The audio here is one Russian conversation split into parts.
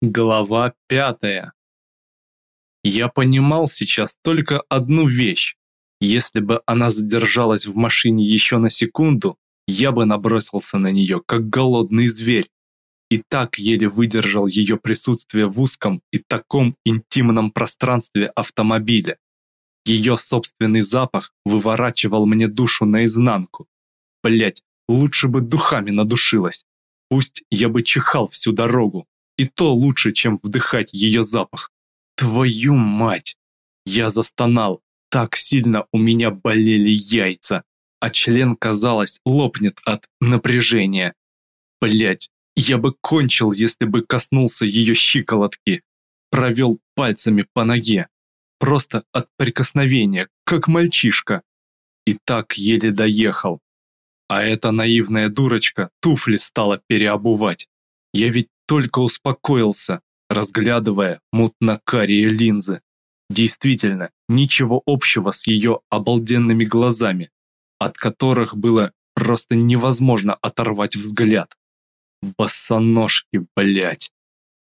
Глава пятая. Я понимал сейчас только одну вещь. Если бы она задержалась в машине еще на секунду, я бы набросился на нее, как голодный зверь. И так еле выдержал ее присутствие в узком и таком интимном пространстве автомобиля. Ее собственный запах выворачивал мне душу наизнанку. Блять, лучше бы духами надушилась. Пусть я бы чихал всю дорогу, и то лучше, чем вдыхать ее запах. Твою мать! Я застонал. Так сильно у меня болели яйца, а член, казалось, лопнет от напряжения. Блять, я бы кончил, если бы коснулся ее щиколотки, провел пальцами по ноге. Просто от прикосновения, как мальчишка. И так еле доехал. А эта наивная дурочка туфли стала переобувать. Я ведь только успокоился, разглядывая мутно-карие линзы. Действительно, ничего общего с ее обалденными глазами, от которых было просто невозможно оторвать взгляд. Босоножки, блять.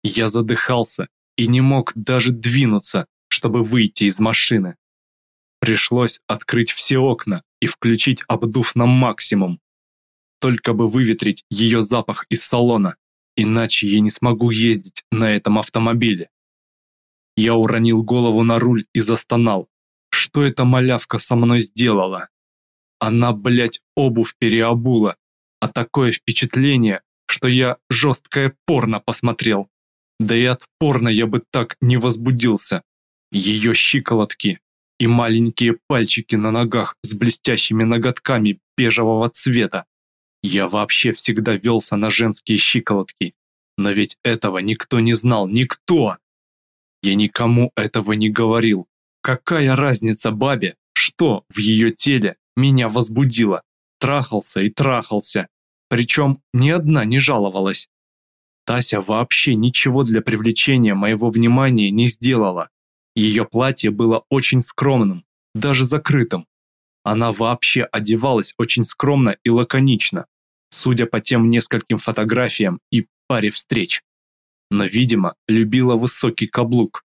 Я задыхался и не мог даже двинуться, чтобы выйти из машины. Пришлось открыть все окна и включить обдув на максимум. Только бы выветрить ее запах из салона. Иначе я не смогу ездить на этом автомобиле. Я уронил голову на руль и застонал. Что эта малявка со мной сделала? Она, блядь, обувь переобула. А такое впечатление, что я жесткое порно посмотрел. Да и от порно я бы так не возбудился. Ее щиколотки и маленькие пальчики на ногах с блестящими ноготками бежевого цвета. Я вообще всегда велся на женские щиколотки. Но ведь этого никто не знал, никто! Я никому этого не говорил. Какая разница бабе, что в ее теле меня возбудило? Трахался и трахался. Причем ни одна не жаловалась. Тася вообще ничего для привлечения моего внимания не сделала. Ее платье было очень скромным, даже закрытым. Она вообще одевалась очень скромно и лаконично судя по тем нескольким фотографиям и паре встреч. Но, видимо, любила высокий каблук.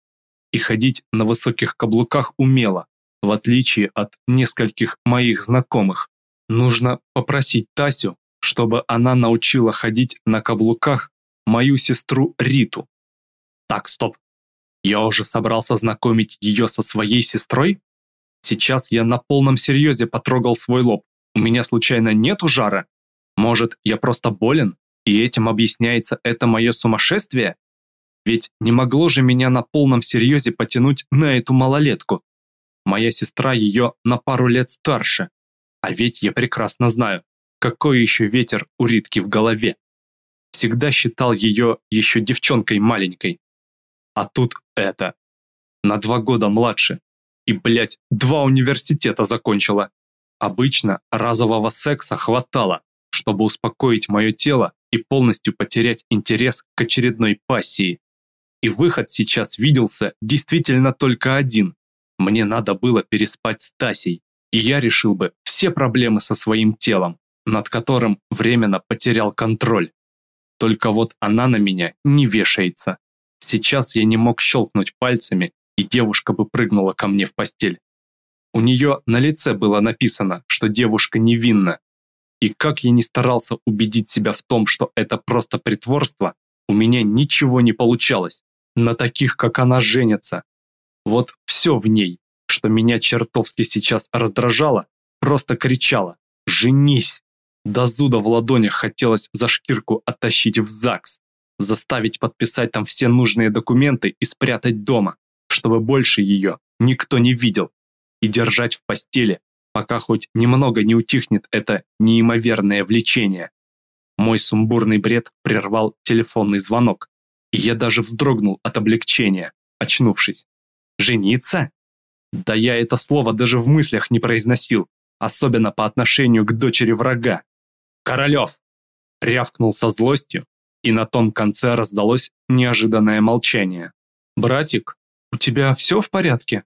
И ходить на высоких каблуках умела, в отличие от нескольких моих знакомых. Нужно попросить Тасю, чтобы она научила ходить на каблуках мою сестру Риту. Так, стоп. Я уже собрался знакомить ее со своей сестрой? Сейчас я на полном серьезе потрогал свой лоб. У меня случайно нету жара? Может, я просто болен, и этим объясняется это мое сумасшествие? Ведь не могло же меня на полном серьезе потянуть на эту малолетку. Моя сестра ее на пару лет старше. А ведь я прекрасно знаю, какой еще ветер у Ритки в голове. Всегда считал ее еще девчонкой маленькой. А тут это. На два года младше. И, блядь, два университета закончила. Обычно разового секса хватало, чтобы успокоить мое тело и полностью потерять интерес к очередной пассии. И выход сейчас виделся действительно только один. Мне надо было переспать с Тасей, и я решил бы все проблемы со своим телом, над которым временно потерял контроль. Только вот она на меня не вешается. Сейчас я не мог щелкнуть пальцами, и девушка бы прыгнула ко мне в постель. У нее на лице было написано, что девушка невинна, и как я не старался убедить себя в том, что это просто притворство, у меня ничего не получалось. На таких, как она, женятся. Вот все в ней, что меня чертовски сейчас раздражало, просто кричало «Женись!». До зуда в ладонях хотелось за шкирку оттащить в ЗАГС, заставить подписать там все нужные документы и спрятать дома, чтобы больше ее никто не видел, и держать в постели, пока хоть немного не утихнет это неимоверное влечение. Мой сумбурный бред прервал телефонный звонок, и я даже вздрогнул от облегчения, очнувшись. «Жениться?» Да я это слово даже в мыслях не произносил, особенно по отношению к дочери врага. «Королев!» рявкнул со злостью, и на том конце раздалось неожиданное молчание. «Братик, у тебя все в порядке?»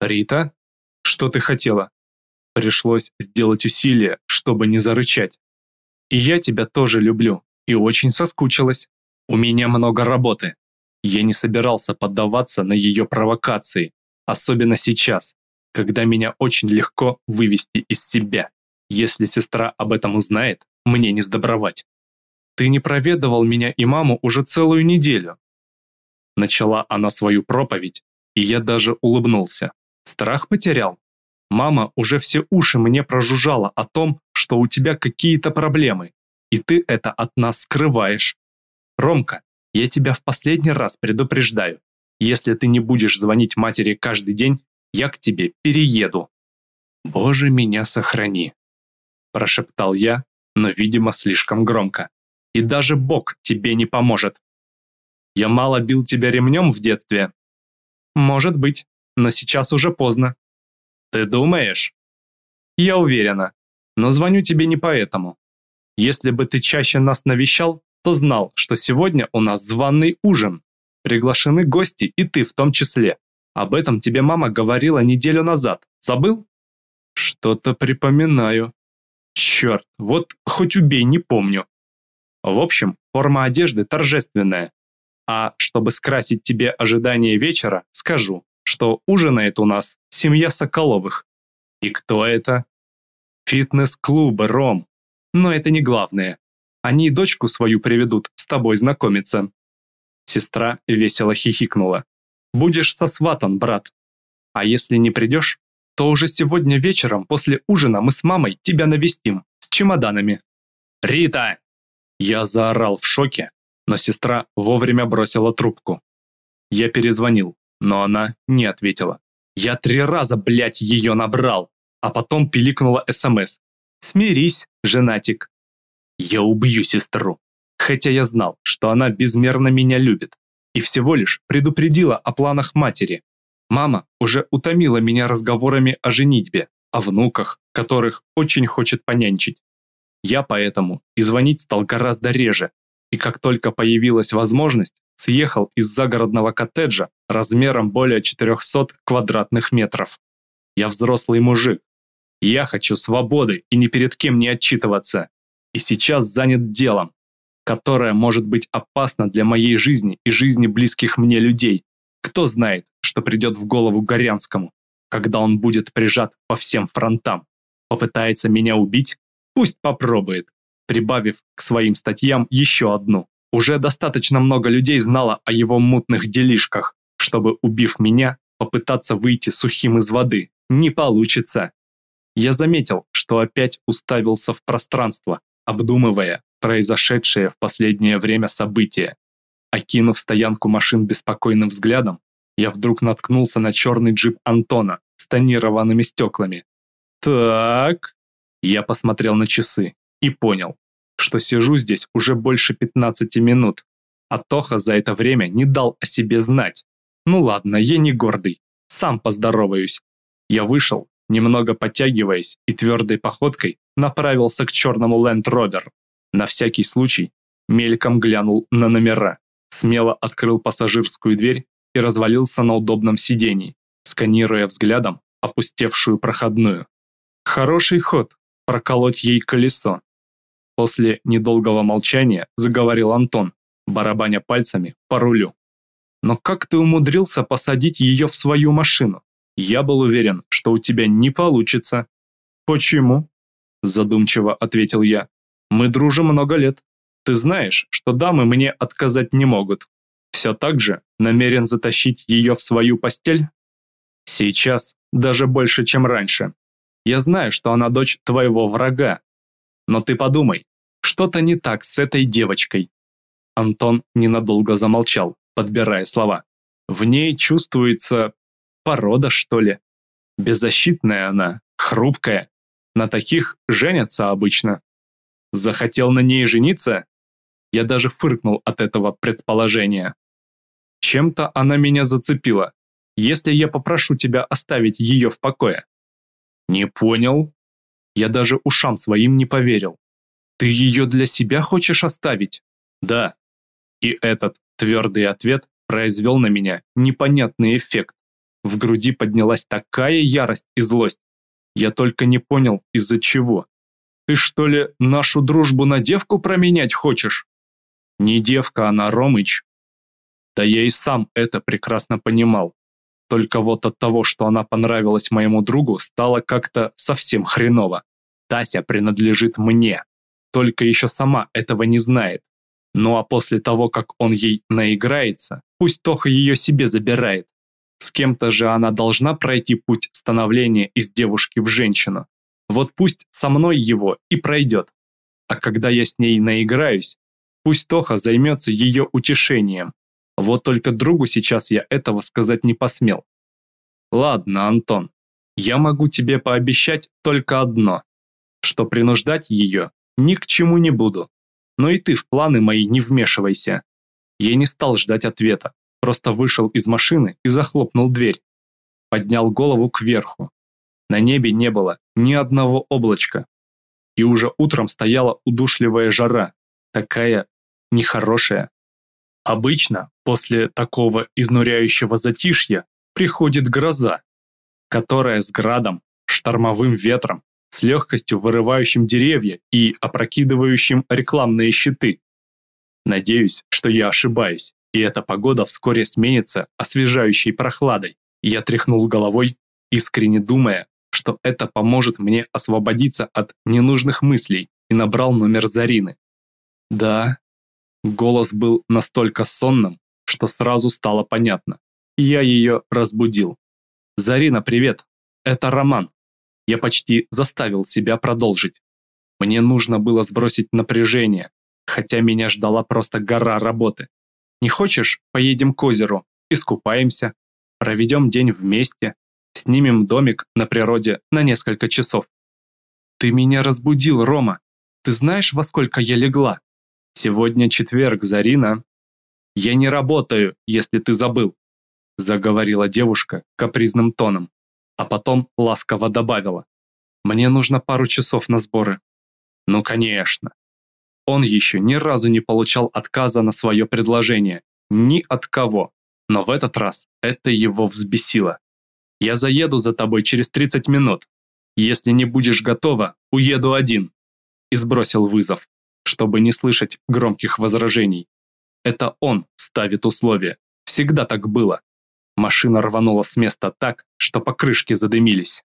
«Рита, что ты хотела?» Пришлось сделать усилие, чтобы не зарычать. И я тебя тоже люблю, и очень соскучилась. У меня много работы. Я не собирался поддаваться на ее провокации, особенно сейчас, когда меня очень легко вывести из себя. Если сестра об этом узнает, мне не сдобровать. Ты не проведывал меня и маму уже целую неделю. Начала она свою проповедь, и я даже улыбнулся. Страх потерял. Мама уже все уши мне прожужжала о том, что у тебя какие-то проблемы, и ты это от нас скрываешь. Ромка, я тебя в последний раз предупреждаю. Если ты не будешь звонить матери каждый день, я к тебе перееду. Боже, меня сохрани. Прошептал я, но, видимо, слишком громко. И даже Бог тебе не поможет. Я мало бил тебя ремнем в детстве. Может быть, но сейчас уже поздно. Ты думаешь? Я уверена, но звоню тебе не поэтому. Если бы ты чаще нас навещал, то знал, что сегодня у нас званый ужин. Приглашены гости и ты в том числе. Об этом тебе мама говорила неделю назад. Забыл? Что-то припоминаю. Черт, вот хоть убей, не помню. В общем, форма одежды торжественная. А чтобы скрасить тебе ожидание вечера, скажу, что ужинает у нас семья Соколовых. И кто это? Фитнес-клубы, Ром. Но это не главное. Они дочку свою приведут с тобой знакомиться. Сестра весело хихикнула. Будешь сосватан, брат. А если не придешь, то уже сегодня вечером после ужина мы с мамой тебя навестим с чемоданами. Рита! Я заорал в шоке, но сестра вовремя бросила трубку. Я перезвонил, но она не ответила. Я три раза, блядь, ее набрал, а потом пиликнула СМС. «Смирись, женатик». Я убью сестру, хотя я знал, что она безмерно меня любит и всего лишь предупредила о планах матери. Мама уже утомила меня разговорами о женитьбе, о внуках, которых очень хочет понянчить. Я поэтому и звонить стал гораздо реже, и как только появилась возможность, съехал из загородного коттеджа размером более 400 квадратных метров. Я взрослый мужик. Я хочу свободы и ни перед кем не отчитываться. И сейчас занят делом, которое может быть опасно для моей жизни и жизни близких мне людей. Кто знает, что придет в голову Горянскому, когда он будет прижат по всем фронтам. Попытается меня убить? Пусть попробует, прибавив к своим статьям еще одну. Уже достаточно много людей знало о его мутных делишках, чтобы, убив меня, попытаться выйти сухим из воды. Не получится. Я заметил, что опять уставился в пространство, обдумывая, произошедшее в последнее время событие. Окинув стоянку машин беспокойным взглядом, я вдруг наткнулся на черный джип Антона с тонированными стеклами. «Так...» Я посмотрел на часы и понял, что сижу здесь уже больше 15 минут, а Тоха за это время не дал о себе знать. Ну ладно, я не гордый, сам поздороваюсь. Я вышел, немного подтягиваясь и твердой походкой направился к черному Land Rover. На всякий случай мельком глянул на номера, смело открыл пассажирскую дверь и развалился на удобном сидении, сканируя взглядом опустевшую проходную. Хороший ход проколоть ей колесо. После недолгого молчания заговорил Антон, барабаня пальцами по рулю. «Но как ты умудрился посадить ее в свою машину? Я был уверен, что у тебя не получится». «Почему?» – задумчиво ответил я. Мы дружим много лет. Ты знаешь, что дамы мне отказать не могут. Все так же намерен затащить ее в свою постель? Сейчас даже больше, чем раньше. Я знаю, что она дочь твоего врага. Но ты подумай, что-то не так с этой девочкой. Антон ненадолго замолчал, подбирая слова. В ней чувствуется порода, что ли. Беззащитная она, хрупкая. На таких женятся обычно. Захотел на ней жениться? Я даже фыркнул от этого предположения. Чем-то она меня зацепила. Если я попрошу тебя оставить ее в покое. Не понял? Я даже ушам своим не поверил. Ты ее для себя хочешь оставить? Да. И этот твердый ответ произвел на меня непонятный эффект. В груди поднялась такая ярость и злость. Я только не понял, из-за чего. Ты что ли нашу дружбу на девку променять хочешь? Не девка она, Ромыч. Да я и сам это прекрасно понимал. Только вот от того, что она понравилась моему другу, стало как-то совсем хреново. Тася принадлежит мне. Только еще сама этого не знает. Ну а после того, как он ей наиграется, пусть Тоха ее себе забирает. С кем-то же она должна пройти путь становления из девушки в женщину. Вот пусть со мной его и пройдет. А когда я с ней наиграюсь, пусть Тоха займется ее утешением. Вот только другу сейчас я этого сказать не посмел. Ладно, Антон, я могу тебе пообещать только одно, что принуждать ее ни к чему не буду. Но и ты в планы мои не вмешивайся. Я не стал ждать ответа, просто вышел из машины и захлопнул дверь. Поднял голову кверху. На небе не было ни одного облачка. И уже утром стояла удушливая жара, такая нехорошая. Обычно после такого изнуряющего затишья приходит гроза, которая с градом, штормовым ветром, с легкостью вырывающим деревья и опрокидывающим рекламные щиты. Надеюсь, что я ошибаюсь, и эта погода вскоре сменится освежающей прохладой. Я тряхнул головой, искренне думая, что это поможет мне освободиться от ненужных мыслей и набрал номер Зарины. Да, голос был настолько сонным, что сразу стало понятно. Я ее разбудил. «Зарина, привет! Это Роман!» Я почти заставил себя продолжить. Мне нужно было сбросить напряжение, хотя меня ждала просто гора работы. Не хочешь, поедем к озеру, искупаемся, проведем день вместе, снимем домик на природе на несколько часов. Ты меня разбудил, Рома. Ты знаешь, во сколько я легла? Сегодня четверг, Зарина. Я не работаю, если ты забыл, заговорила девушка капризным тоном а потом ласково добавила. «Мне нужно пару часов на сборы». «Ну, конечно». Он еще ни разу не получал отказа на свое предложение. Ни от кого. Но в этот раз это его взбесило. «Я заеду за тобой через 30 минут. Если не будешь готова, уеду один». И сбросил вызов, чтобы не слышать громких возражений. Это он ставит условия. Всегда так было. Машина рванула с места так, что покрышки задымились.